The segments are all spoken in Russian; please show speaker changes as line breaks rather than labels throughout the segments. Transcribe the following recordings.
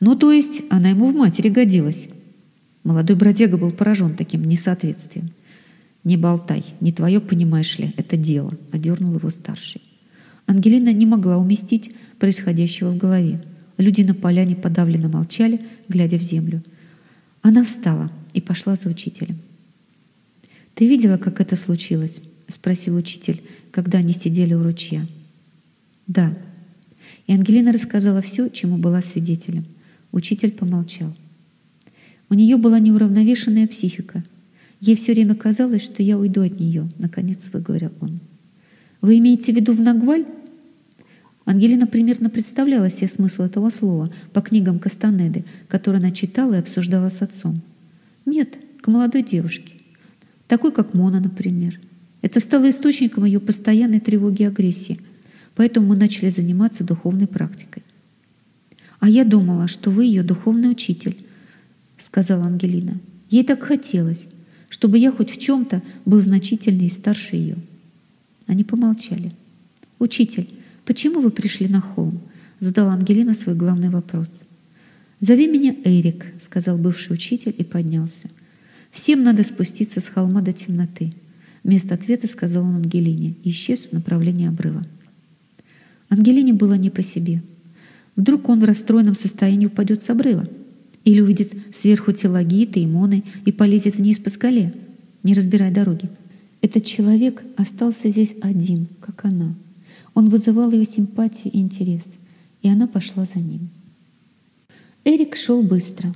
Ну, то есть она ему в матери годилась. Молодой бродяга был поражен таким несоответствием. «Не болтай, не твое, понимаешь ли, это дело», — одернул его старший. Ангелина не могла уместить происходящего в голове. Люди на поляне подавленно молчали, глядя в землю. Она встала и пошла за учителем. «Ты видела, как это случилось?» — спросил учитель, когда они сидели у ручья. «Да». И Ангелина рассказала все, чему была свидетелем. Учитель помолчал. У нее была неуравновешенная психика. Ей все время казалось, что я уйду от нее, наконец выговорил он. Вы имеете в виду в Нагваль? Ангелина примерно представляла себе смысл этого слова по книгам Кастанеды, которые она читала и обсуждала с отцом. Нет, к молодой девушке. Такой, как Мона, например. Это стало источником ее постоянной тревоги и агрессии. Поэтому мы начали заниматься духовной практикой. «А я думала, что вы ее духовный учитель», — сказала Ангелина. «Ей так хотелось, чтобы я хоть в чем-то был значительнее и старше ее». Они помолчали. «Учитель, почему вы пришли на холм?» — задала Ангелина свой главный вопрос. «Зови меня Эрик», — сказал бывший учитель и поднялся. «Всем надо спуститься с холма до темноты», — вместо ответа сказал он Ангелине и исчез в направлении обрыва. Ангелине было не по себе. Вдруг он в расстроенном состоянии упадет с обрыва или увидит сверху тела Гиты и Моны и полезет вниз по скале, не разбирая дороги. Этот человек остался здесь один, как она. Он вызывал ее симпатию и интерес, и она пошла за ним. Эрик шел быстро.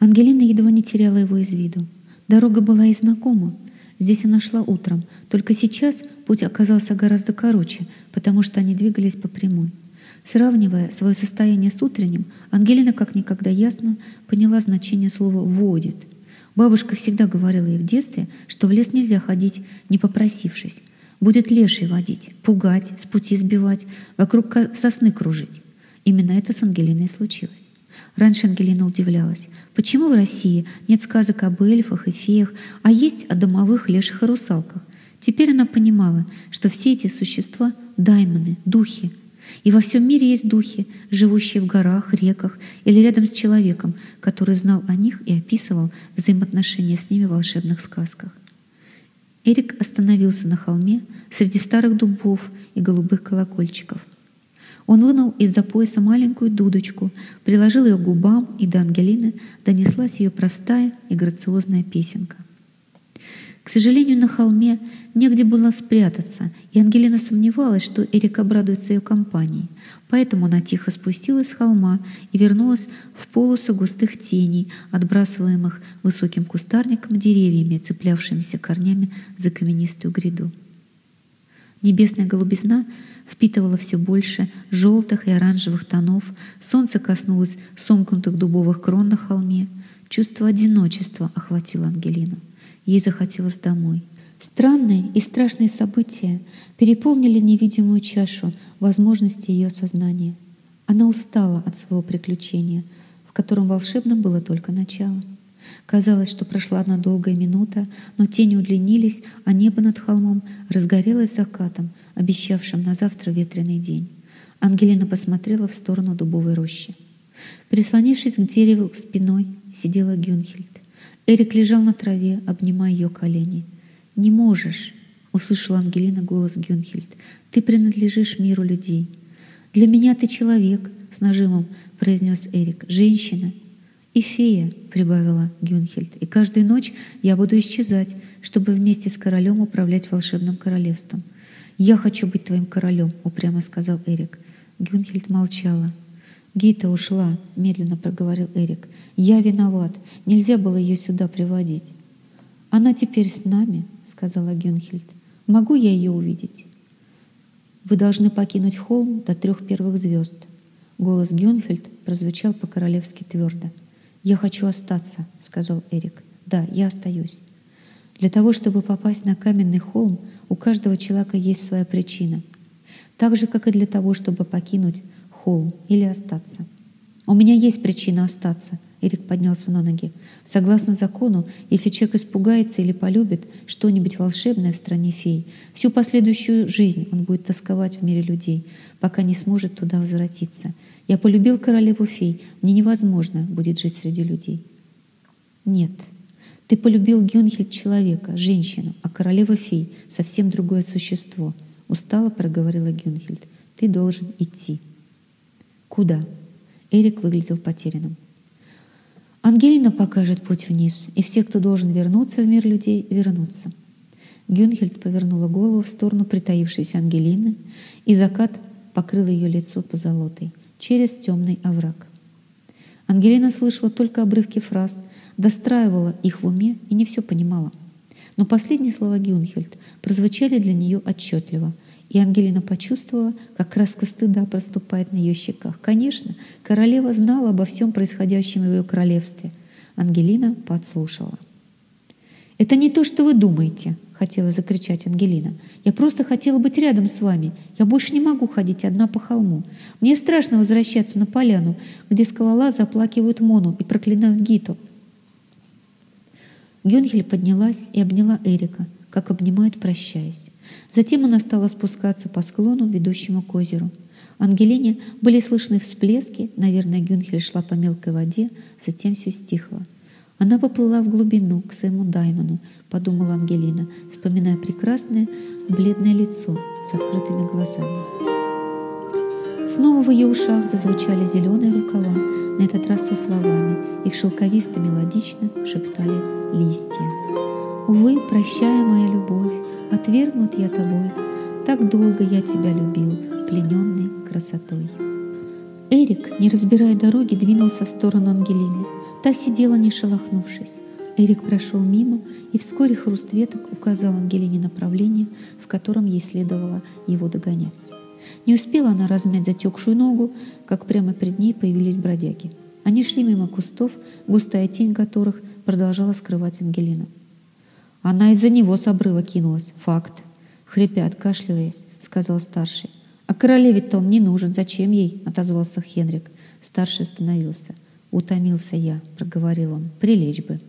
Ангелина едва не теряла его из виду. Дорога была и знакома. Здесь она шла утром, только сейчас путь оказался гораздо короче, потому что они двигались по прямой. Сравнивая свое состояние с утренним, Ангелина как никогда ясно поняла значение слова «водит», Бабушка всегда говорила ей в детстве, что в лес нельзя ходить, не попросившись. Будет леший водить, пугать, с пути сбивать, вокруг сосны кружить. Именно это с Ангелиной случилось. Раньше Ангелина удивлялась, почему в России нет сказок об эльфах и феях, а есть о домовых леших и русалках. Теперь она понимала, что все эти существа — даймоны, духи, и во всем мире есть духи, живущие в горах, реках или рядом с человеком, который знал о них и описывал взаимоотношения с ними в волшебных сказках. Эрик остановился на холме среди старых дубов и голубых колокольчиков. Он вынул из-за пояса маленькую дудочку, приложил ее к губам, и до Ангелины донеслась ее простая и грациозная песенка — к сожалению, на холме негде было спрятаться, и Ангелина сомневалась, что Эрик обрадуется ее компании. Поэтому она тихо спустилась с холма и вернулась в полосу густых теней, отбрасываемых высоким кустарником деревьями, цеплявшимися корнями за каменистую гряду. Небесная голубизна впитывала все больше желтых и оранжевых тонов, солнце коснулось сомкнутых дубовых крон на холме. Чувство одиночества охватило Ангелину. Ей захотелось домой. Странные и страшные события переполнили невидимую чашу возможностей ее сознания. Она устала от своего приключения, в котором волшебным было только начало. Казалось, что прошла одна долгая минута, но тени удлинились, а небо над холмом разгорелось закатом, обещавшим на завтра ветреный день. Ангелина посмотрела в сторону дубовой рощи. Прислонившись к дереву спиной, сидела Гюнхельд. Эрик лежал на траве, обнимая ее колени. «Не можешь», — услышала Ангелина голос Гюнхельд. «Ты принадлежишь миру людей». «Для меня ты человек», — с нажимом произнес Эрик. «Женщина». «И фея», — прибавила Гюнхельд. «И каждую ночь я буду исчезать, чтобы вместе с королем управлять волшебным королевством». «Я хочу быть твоим королем», — упрямо сказал Эрик. Гюнхельд молчала. «Гита ушла», — медленно проговорил Эрик. «Я виноват. Нельзя было ее сюда приводить». «Она теперь с нами», — сказала Гюнхельд. «Могу я ее увидеть?» «Вы должны покинуть холм до трех первых звезд». Голос Гюнхельд прозвучал по-королевски твердо. «Я хочу остаться», — сказал Эрик. «Да, я остаюсь». Для того, чтобы попасть на каменный холм, у каждого человека есть своя причина. Так же, как и для того, чтобы покинуть холм или остаться. «У меня есть причина остаться», Эрик поднялся на ноги. Согласно закону, если человек испугается или полюбит что-нибудь волшебное в стране фей, всю последующую жизнь он будет тосковать в мире людей, пока не сможет туда возвратиться. Я полюбил королеву фей, мне невозможно будет жить среди людей. Нет, ты полюбил Гюнхельд человека, женщину, а королева фей — совсем другое существо. Устало проговорила Гюнхельд. Ты должен идти. Куда? Эрик выглядел потерянным. Ангелина покажет путь вниз, и все, кто должен вернуться в мир людей, вернутся. Гюнхельд повернула голову в сторону притаившейся Ангелины, и закат покрыл ее лицо позолотой через темный овраг. Ангелина слышала только обрывки фраз, достраивала их в уме и не все понимала. Но последние слова Гюнхельд прозвучали для нее отчетливо — и Ангелина почувствовала, как краска стыда проступает на ее щеках. Конечно, королева знала обо всем происходящем в ее королевстве. Ангелина подслушивала. «Это не то, что вы думаете», — хотела закричать Ангелина. «Я просто хотела быть рядом с вами. Я больше не могу ходить одна по холму. Мне страшно возвращаться на поляну, где скалолазы оплакивают Мону и проклинают Гиту». Гюнхель поднялась и обняла Эрика, как обнимают, прощаясь. Затем она стала спускаться по склону, ведущему к озеру. Ангелине были слышны всплески, наверное, Гюнхель шла по мелкой воде, затем все стихло. Она поплыла в глубину к своему Даймону, подумала Ангелина, вспоминая прекрасное бледное лицо с открытыми глазами. Снова в ее ушах зазвучали зеленые рукава, на этот раз со словами. Их шелковисто мелодично шептали листья. «Увы, прощая моя любовь, Отвергнут я тобой, так долго я тебя любил, плененный красотой. Эрик, не разбирая дороги, двинулся в сторону Ангелины. Та сидела, не шелохнувшись. Эрик прошел мимо, и вскоре хруст веток указал Ангелине направление, в котором ей следовало его догонять. Не успела она размять затекшую ногу, как прямо перед ней появились бродяги. Они шли мимо кустов, густая тень которых продолжала скрывать Ангелину. Она из-за него с обрыва кинулась. Факт. Хрипя, откашливаясь, сказал старший. А королеве-то он не нужен. Зачем ей? Отозвался Хенрик. Старший остановился. Утомился я, проговорил он. Прилечь бы.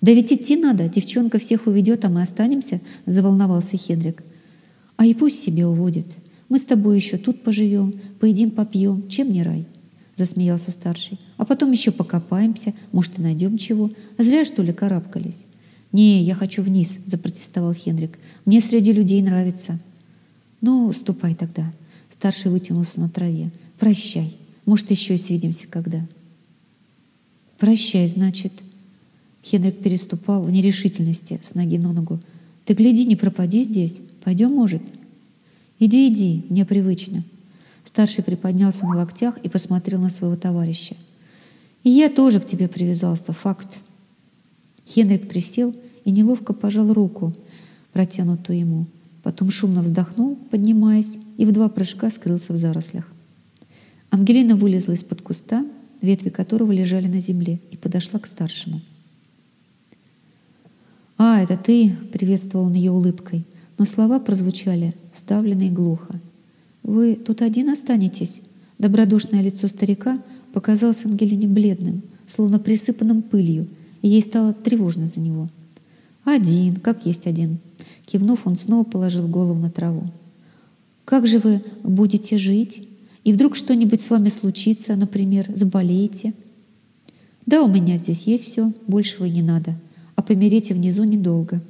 Да ведь идти надо. Девчонка всех уведет, а мы останемся, заволновался Хенрик. А и пусть себе уводит. Мы с тобой еще тут поживем, поедим, попьем. Чем не рай? Засмеялся старший. А потом еще покопаемся, может, и найдем чего. А зря, что ли, карабкались. «Не, я хочу вниз», — запротестовал Хенрик. «Мне среди людей нравится». «Ну, ступай тогда». Старший вытянулся на траве. «Прощай. Может, еще и свидимся когда». «Прощай, значит». Хенрик переступал в нерешительности с ноги на ногу. «Ты гляди, не пропади здесь. Пойдем, может?» «Иди, иди, мне привычно». Старший приподнялся на локтях и посмотрел на своего товарища. «И я тоже к тебе привязался, факт». Хенрик присел и неловко пожал руку, протянутую ему. Потом шумно вздохнул, поднимаясь, и в два прыжка скрылся в зарослях. Ангелина вылезла из-под куста, ветви которого лежали на земле, и подошла к старшему. «А, это ты!» — приветствовал он ее улыбкой, но слова прозвучали ставленно и глухо. «Вы тут один останетесь?» Добродушное лицо старика показалось Ангелине бледным, словно присыпанным пылью — и ей стало тревожно за него. «Один, как есть один». Кивнув, он снова положил голову на траву. «Как же вы будете жить? И вдруг что-нибудь с вами случится, например, заболеете?» «Да, у меня здесь есть все, большего и не надо, а помереть внизу недолго».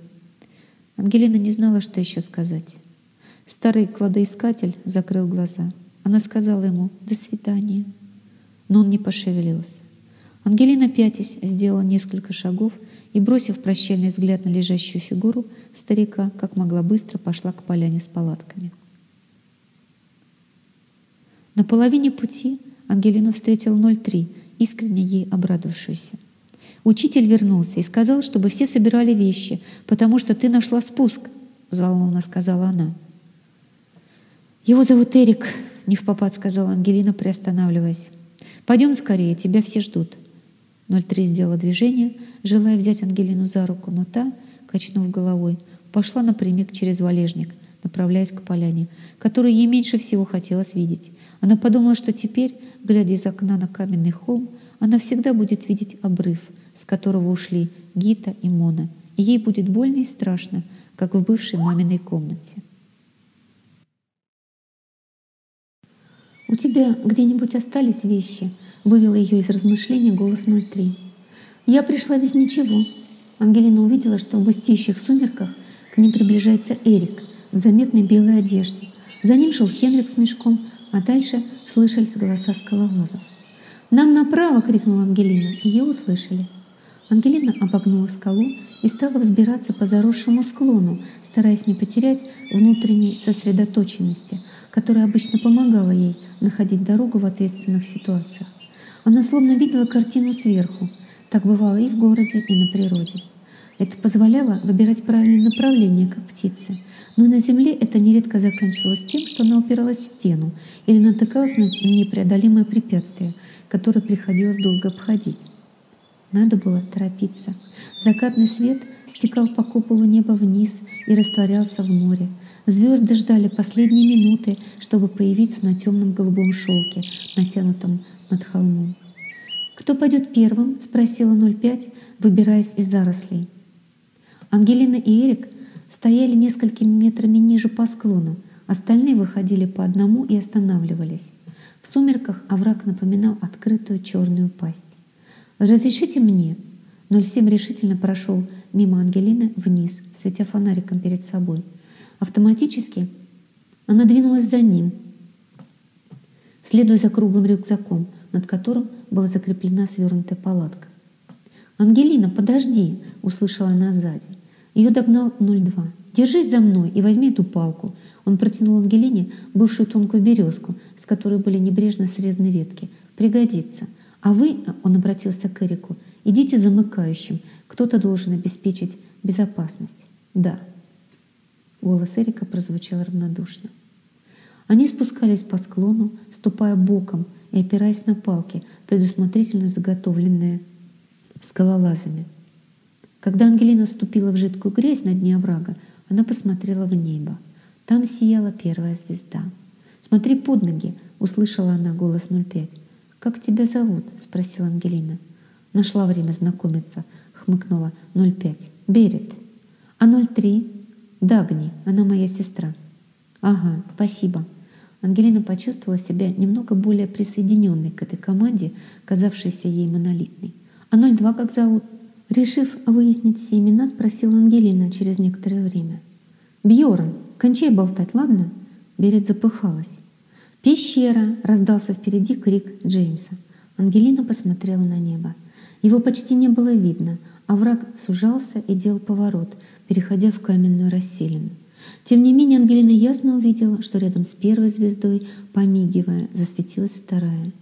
Ангелина не знала, что еще сказать. Старый кладоискатель закрыл глаза. Она сказала ему «до свидания», но он не пошевелился. Ангелина, пятясь, сделала несколько шагов и, бросив прощальный взгляд на лежащую фигуру старика, как могла быстро пошла к поляне с палатками. На половине пути Ангелина встретила 03, искренне ей обрадовавшуюся. Учитель вернулся и сказал, чтобы все собирали вещи, потому что ты нашла спуск, взволнованно сказала она. Его зовут Эрик, не в попад сказала Ангелина, приостанавливаясь. Пойдем скорее, тебя все ждут. 03 сделала движение, желая взять Ангелину за руку, но та, качнув головой, пошла напрямик через валежник, направляясь к поляне, которую ей меньше всего хотелось видеть. Она подумала, что теперь, глядя из окна на каменный холм, она всегда будет видеть обрыв, с которого ушли Гита и Мона, и ей будет больно и страшно, как в бывшей маминой комнате. «У тебя где-нибудь остались вещи?» — вывел ее из размышления голос 03. «Я пришла без ничего». Ангелина увидела, что в густеющих сумерках к ним приближается Эрик в заметной белой одежде. За ним шел Хенрик с мешком, а дальше слышались голоса скалолазов. «Нам направо!» — крикнула Ангелина. Ее услышали. Ангелина обогнула скалу и стала взбираться по заросшему склону, стараясь не потерять внутренней сосредоточенности, которая обычно помогала ей находить дорогу в ответственных ситуациях. Она словно видела картину сверху. Так бывало и в городе, и на природе. Это позволяло выбирать правильное направление, как птицы. Но на земле это нередко заканчивалось тем, что она упиралась в стену или натыкалась на непреодолимое препятствие, которое приходилось долго обходить. Надо было торопиться. Закатный свет стекал по куполу неба вниз и растворялся в море. Звезды ждали последние минуты, чтобы появиться на темном голубом шелке, натянутом над холмом. «Кто пойдет первым?» — спросила 05, выбираясь из зарослей. Ангелина и Эрик стояли несколькими метрами ниже по склону, остальные выходили по одному и останавливались. В сумерках овраг напоминал открытую черную пасть. «Разрешите мне?» 07 решительно прошел мимо Ангелины вниз, светя фонариком перед собой. Автоматически она двинулась за ним, следуя за круглым рюкзаком, над которым была закреплена свернутая палатка. «Ангелина, подожди!» — услышала она сзади. Ее догнал 02. «Держись за мной и возьми эту палку». Он протянул Ангелине бывшую тонкую березку, с которой были небрежно срезаны ветки. «Пригодится». А вы, он обратился к Эрику, идите замыкающим. Кто-то должен обеспечить безопасность. Да. Голос Эрика прозвучал равнодушно. Они спускались по склону, ступая боком и опираясь на палки, предусмотрительно заготовленные скалолазами. Когда Ангелина ступила в жидкую грязь на дне оврага, она посмотрела в небо. Там сияла первая звезда. «Смотри под ноги!» — услышала она голос 05. «Как тебя зовут?» — спросила Ангелина. «Нашла время знакомиться», — хмыкнула 05. «Берет». «А 03?» «Дагни, она моя сестра». «Ага, спасибо». Ангелина почувствовала себя немного более присоединенной к этой команде, казавшейся ей монолитной. «А 02 как зовут?» Решив выяснить все имена, спросила Ангелина через некоторое время. «Бьорн, кончай болтать, ладно?» Берет запыхалась. «Пещера!» — раздался впереди крик Джеймса. Ангелина посмотрела на небо. Его почти не было видно, а враг сужался и делал поворот, переходя в каменную расселину. Тем не менее, Ангелина ясно увидела, что рядом с первой звездой, помигивая, засветилась вторая —